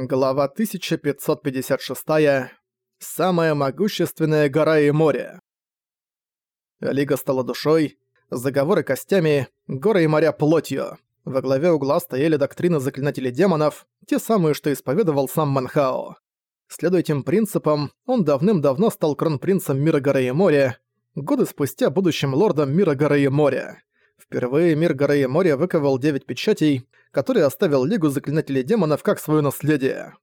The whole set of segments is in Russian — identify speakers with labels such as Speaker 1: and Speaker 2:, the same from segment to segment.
Speaker 1: Глава 1556. Самая могущественная гора и море. Лига стала душой, заговоры костями, горы и моря плотью. Во главе угла стояли доктрины заклинателей демонов, те самые, что исповедовал сам Манхао. Следуя этим принципам, он давным-давно стал кронпринцем мира горы и моря, годы спустя будущим лордом мира горы и моря. Впервые мир горы и моря выковал девять печатей, который оставил Лигу Заклинателей Демонов как свое наследие.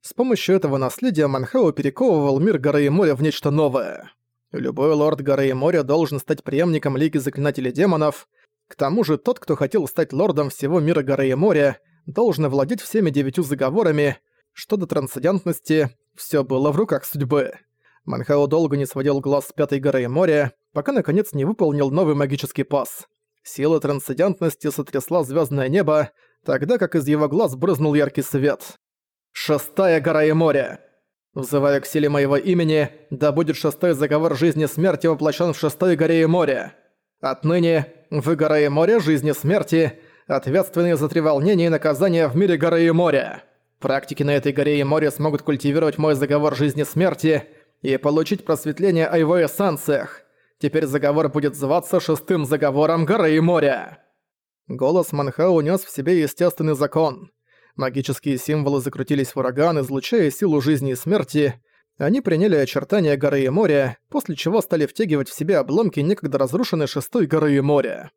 Speaker 1: С помощью этого наследия Манхао перековывал мир горы и моря в нечто новое. Любой лорд горы и моря должен стать преемником Лиги Заклинателей Демонов. К тому же тот, кто хотел стать лордом всего мира горы и моря, должен владеть всеми девятью заговорами. Что до трансцендентности, все было в руках судьбы. Манхао долго не сводил глаз с Пятой горы и моря, пока наконец не выполнил новый магический пас. Сила трансцендентности сотрясла звездное небо, тогда как из его глаз брызнул яркий свет. «Шестая гора и море!» Взывая к силе моего имени, да будет шестой заговор жизни смерти воплощен в шестой горе и море. Отныне вы гора и море жизни смерти, ответственные за треволнение и наказание в мире горы и моря. Практики на этой горе и море смогут культивировать мой заговор жизни смерти и получить просветление о его эссенциях. Теперь заговор будет зваться шестым заговором горы и моря. Голос Манхау унес в себе естественный закон. Магические символы закрутились в ураган, излучая силу жизни и смерти. Они приняли очертания горы и моря, после чего стали втягивать в себя обломки некогда разрушенной шестой горы и моря.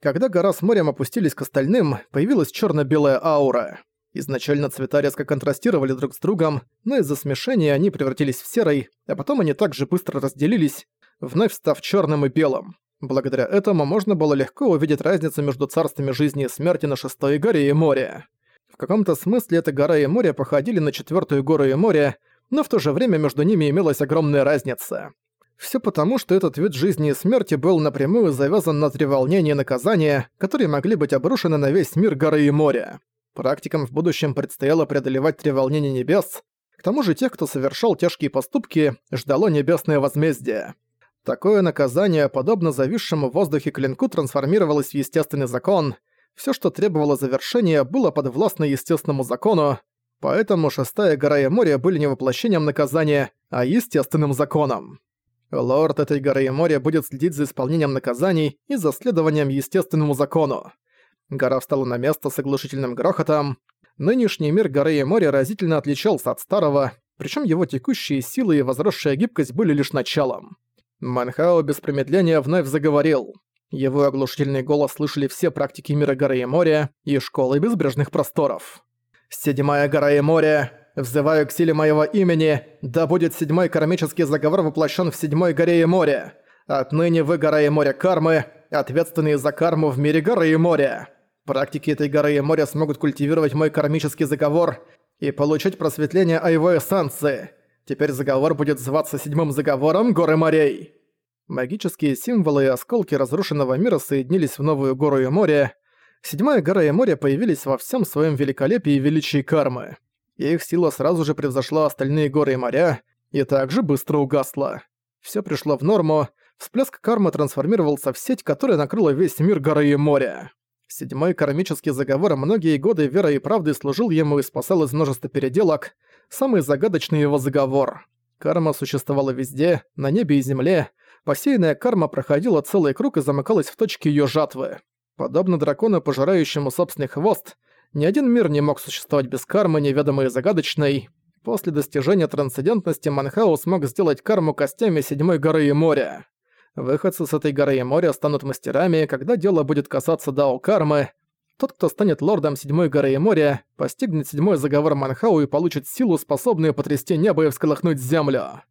Speaker 1: Когда гора с морем опустились к остальным, появилась черно белая аура. Изначально цвета резко контрастировали друг с другом, но из-за смешения они превратились в серый, а потом они также быстро разделились, вновь став черным и белым. Благодаря этому можно было легко увидеть разницу между царствами жизни и смерти на шестой горе и море. В каком-то смысле эта гора и море походили на четвертую гору и море, но в то же время между ними имелась огромная разница. Все потому, что этот вид жизни и смерти был напрямую завязан на треволнение и наказания, которые могли быть обрушены на весь мир горы и моря. Практикам в будущем предстояло преодолевать треволнение небес, к тому же тех, кто совершал тяжкие поступки, ждало небесное возмездие. Такое наказание, подобно зависшему в воздухе клинку, трансформировалось в естественный закон. Все, что требовало завершения, было подвластно естественному закону, поэтому шестая гора и море были не воплощением наказания, а естественным законом. Лорд этой горы и моря будет следить за исполнением наказаний и за следованием естественному закону. Гора встала на место с оглушительным грохотом. Нынешний мир горы и моря разительно отличался от старого, причем его текущие силы и возросшая гибкость были лишь началом. Манхао без промедления вновь заговорил. Его оглушительный голос слышали все практики мира горы и моря и школы безбрежных просторов. «Седьмая гора и море, взываю к силе моего имени, да будет седьмой кармический заговор воплощен в седьмой горе и море. Отныне вы гора и море кармы, ответственные за карму в мире горы и моря. Практики этой горы и моря смогут культивировать мой кармический заговор и получить просветление о его эссенции». Теперь заговор будет зваться седьмым заговором Горы морей. Магические символы и осколки разрушенного мира соединились в новую гору и море. Седьмая гора и море появились во всем своем великолепии и величии кармы. Их сила сразу же превзошла остальные горы и моря, и также быстро угасла. Все пришло в норму, всплеск кармы трансформировался в сеть, которая накрыла весь мир горы и моря. Седьмой кармический заговор многие годы верой и правдой служил ему и спасал из множества переделок, самый загадочный его заговор. Карма существовала везде, на небе и земле. Посеянная карма проходила целый круг и замыкалась в точке ее жатвы. Подобно дракону, пожирающему собственный хвост, ни один мир не мог существовать без кармы, неведомой и загадочной. После достижения трансцендентности Манхау смог сделать карму костями седьмой горы и моря. Выходцы с этой горы и моря станут мастерами, когда дело будет касаться дао кармы, тот, кто станет лордом Седьмой горы и моря, постигнет седьмой заговор Манхау и получит силу, способную потрясти небо и всколыхнуть землю.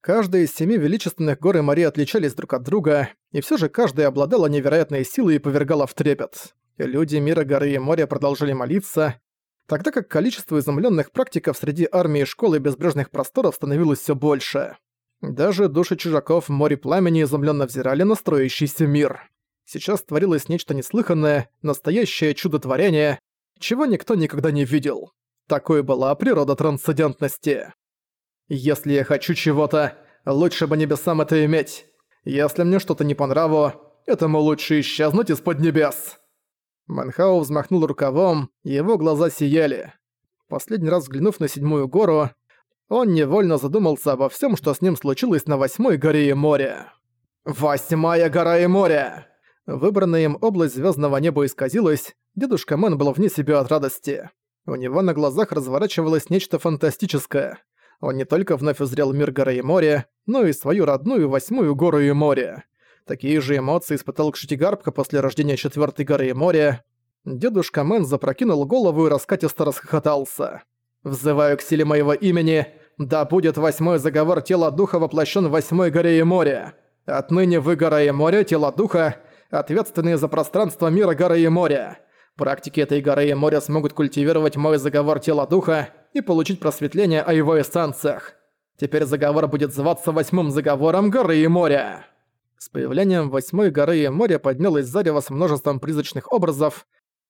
Speaker 1: Каждая из семи величественных гор и морей отличались друг от друга, и все же каждая обладала невероятной силой и повергала в трепет. Люди мира горы и моря продолжали молиться, тогда как количество изумленных практиков среди армии школы безбрежных просторов становилось все больше. Даже души чужаков в море пламени изумленно взирали на строящийся мир. Сейчас творилось нечто неслыханное, настоящее чудотворение, чего никто никогда не видел. Такой была природа трансцендентности. Если я хочу чего-то, лучше бы небесам это иметь. Если мне что-то не по нраву, этому лучше исчезнуть из-под небес. Манхау взмахнул рукавом, его глаза сияли. Последний раз взглянув на седьмую гору, он невольно задумался обо всем, что с ним случилось на восьмой горе и море. «Восьмая гора и море!» Выбранная им область звездного неба исказилась, дедушка Мэн был вне себя от радости. У него на глазах разворачивалось нечто фантастическое. Он не только вновь узрел мир горы и моря, но и свою родную восьмую гору и море. Такие же эмоции испытал Кшитигарбка после рождения четвертой горы и моря. Дедушка Мэн запрокинул голову и раскатисто расхохотался. «Взываю к силе моего имени, да будет восьмой заговор тела духа воплощен в восьмой горе и море. Отныне вы гора и море, тело духа, ответственные за пространство мира горы и моря. Практики этой горы и моря смогут культивировать мой заговор тела духа и получить просветление о его эссенциях. Теперь заговор будет зваться восьмым заговором горы и моря. С появлением восьмой горы и моря поднялось зарево с множеством призрачных образов.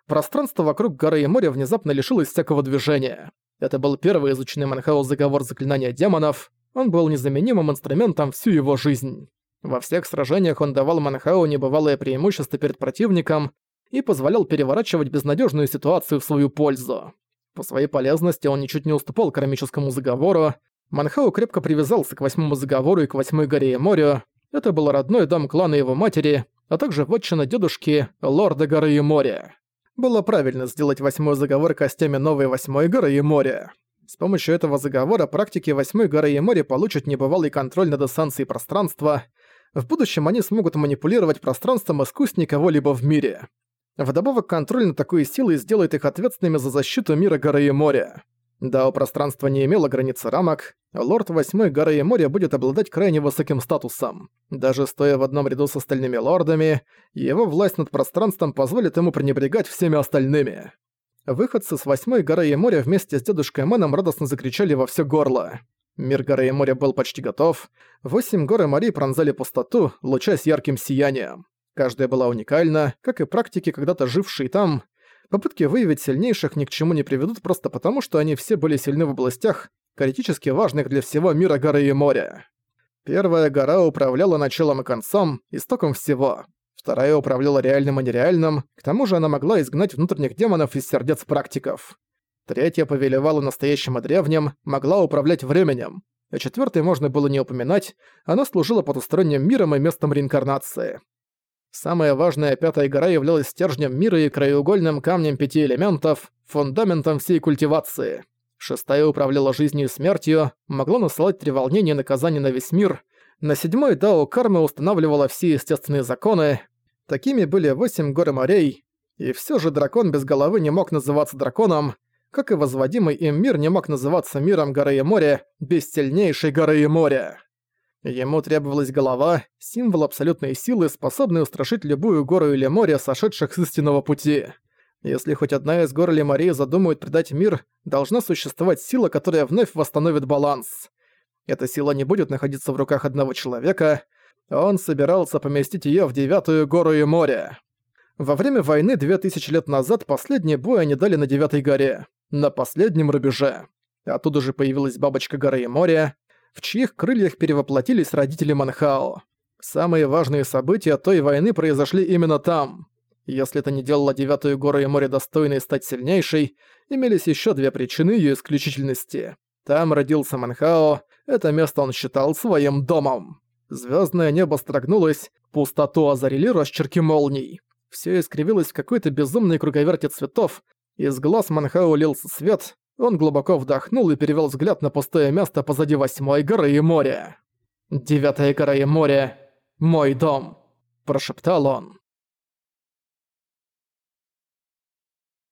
Speaker 1: Пространство вокруг горы и моря внезапно лишилось всякого движения. Это был первый изученный Манхау заговор заклинания демонов. Он был незаменимым инструментом всю его жизнь. Во всех сражениях он давал Манхау небывалое преимущество перед противником и позволял переворачивать безнадежную ситуацию в свою пользу. По своей полезности он ничуть не уступал кармическому заговору. Манхау крепко привязался к восьмому заговору и к восьмой горе и морю. Это был родной дом клана его матери, а также вотчина дедушки, лорда горы и моря. Было правильно сделать восьмой заговор костями новой восьмой горы и моря. С помощью этого заговора практики восьмой горы и моря получат небывалый контроль над эссенцией пространства. В будущем они смогут манипулировать пространством искуснее кого-либо в мире. Вдобавок контроль над такой силой сделает их ответственными за защиту мира горы и моря. Да, у пространства не имело границы рамок, лорд Восьмой горы и моря будет обладать крайне высоким статусом. Даже стоя в одном ряду с остальными лордами, его власть над пространством позволит ему пренебрегать всеми остальными. Выходцы с Восьмой горы и моря вместе с дедушкой Мэном радостно закричали во все горло. Мир горы и моря был почти готов. Восемь гор и морей пронзали пустоту, лучась ярким сиянием. Каждая была уникальна, как и практики, когда-то жившие там. Попытки выявить сильнейших ни к чему не приведут просто потому, что они все были сильны в областях, критически важных для всего мира горы и моря. Первая гора управляла началом и концом, истоком всего. Вторая управляла реальным и нереальным, к тому же она могла изгнать внутренних демонов из сердец практиков. Третья повелевала настоящим и древним, могла управлять временем. А четвертой можно было не упоминать, она служила потусторонним миром и местом реинкарнации. Самая важная пятая гора являлась стержнем мира и краеугольным камнем пяти элементов, фундаментом всей культивации. Шестая управляла жизнью и смертью, могла насылать треволнение и наказание на весь мир. На седьмой Дао Кармы устанавливала все естественные законы. Такими были восемь гор и морей. И все же дракон без головы не мог называться драконом, как и возводимый им мир не мог называться миром горы и моря без сильнейшей горы и моря. Ему требовалась голова, символ абсолютной силы, способный устрашить любую гору или море, сошедших с истинного пути. Если хоть одна из гор или морей задумает предать мир, должна существовать сила, которая вновь восстановит баланс. Эта сила не будет находиться в руках одного человека, он собирался поместить её в девятую гору и море. Во время войны две тысячи лет назад последний бой они дали на девятой горе на последнем рубеже. Оттуда же появилась бабочка горы и моря, в чьих крыльях перевоплотились родители Манхао. Самые важные события той войны произошли именно там. Если это не делало Девятую гору и море достойной стать сильнейшей, имелись еще две причины ее исключительности. Там родился Манхао, это место он считал своим домом. Звездное небо строгнулось, пустоту озарили росчерки молний. Все искривилось в какой-то безумной круговерте цветов, из глаз Манхау лился свет, он глубоко вдохнул и перевел взгляд на пустое место позади восьмой горы и моря. «Девятая гора и море — мой дом», – прошептал он.